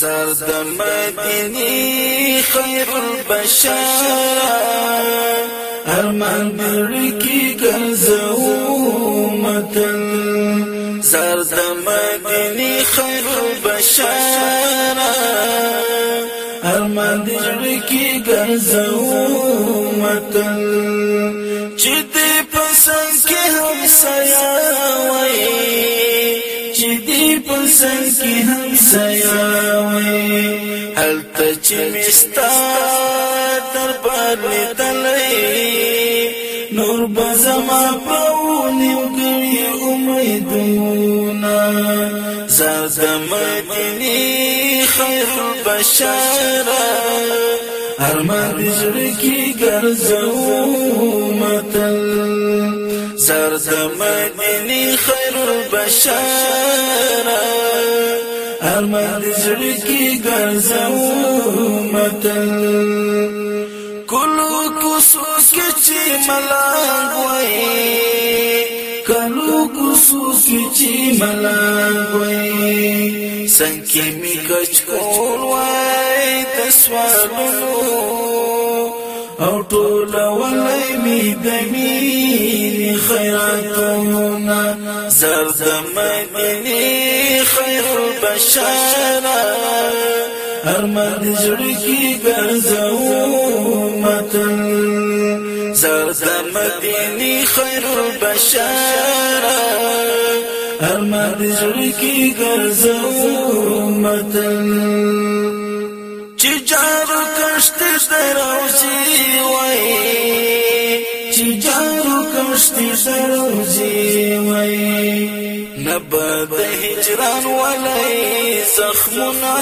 زر د مدینه خیر البشر ارمان برکی ګرځو متن زر د مدینه خیر البشر ارمان برکی ګرځو متن چې دې پسند کې هم سیا وای پسن کې هم سیاوي هل ته چې مستا تر باندې تلې نور بزما پونې وګړي امیدونه زادم دې خیر البشر ارمان دې کې ګرځو متل زردم دې خیر بشم کی گرز مدوشی ملاوئی کلو کس ملا ہوئے سنکھے میں کچھ کچھ بلو او ټول ولای می دمی خیراتونه زرد مدینه خیر بشر ارمان زړه کی ګرځو متن زرد مدینه خیر بشر ارمان زړه کی ګرځو متن چې جارو کشتش دروزی وای چې جارو کشتش دروزی وای نبد هجران ولای زخمنا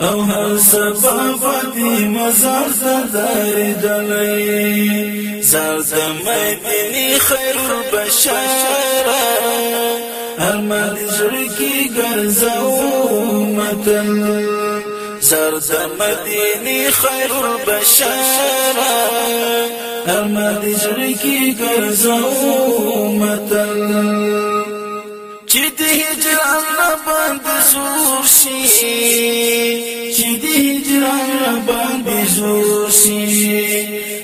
او هر سبب دې مزار زدار دلای زادم مدني خير بشاره هر مد زړه کې ګرځاو متل زرد مدینی خیر البشارا شارا جگی گرزو چید ہجران نباند زور شی شی چید ہجران نباند زور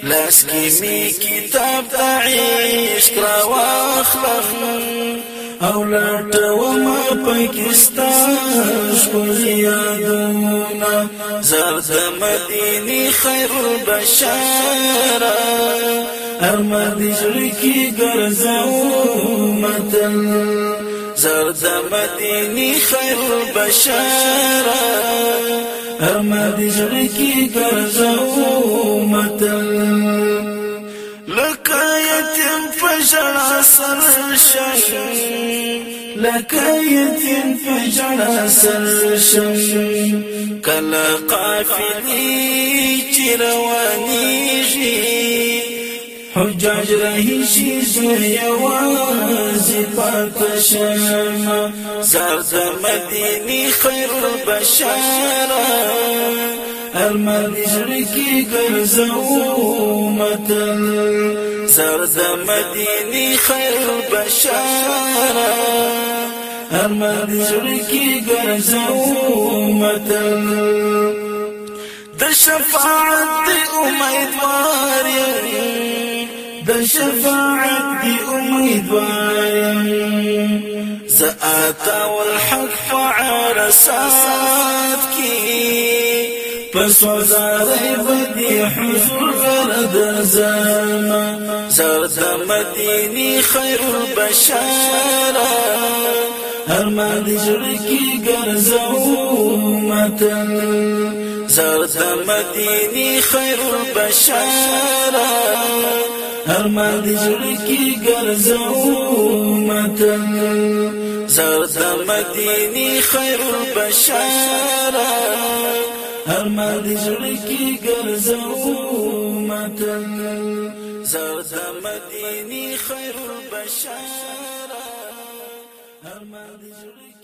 لسکی می کتاب چیج رائنا بند زباخ او لټوم پاکستان یادونه زرد مدینی خیر بشار ارمد لکی ګرځو متن زرد مدینی خیر بشار ارمد لکی ګرځو متن لکه یتیم پژړا سر شي لکه یتیم پژړا سر شي کله قافلې چې روانېږي حجاج رہی شیز یواز پاتشم زرد مدینی خیر بشارا المر کی گرزو متل زرد مدینی خیر بشارا المر کی گرزو متل در شفاعت امیدوار یاری د شفاعت دی امیدوارم زآتا والحق فعرسات کی پس وزاری بدی حضور غرد زاما زرد مدینی خیر البشارا ارمان دی جرکی گرزو متن زرد مدینی خیر البشارا هر ما د زړه کې ګرځو متن زرد مديني خير البشر هر ما د زړه کې ګرځو متن زرد مديني خير البشر هر ما د زړه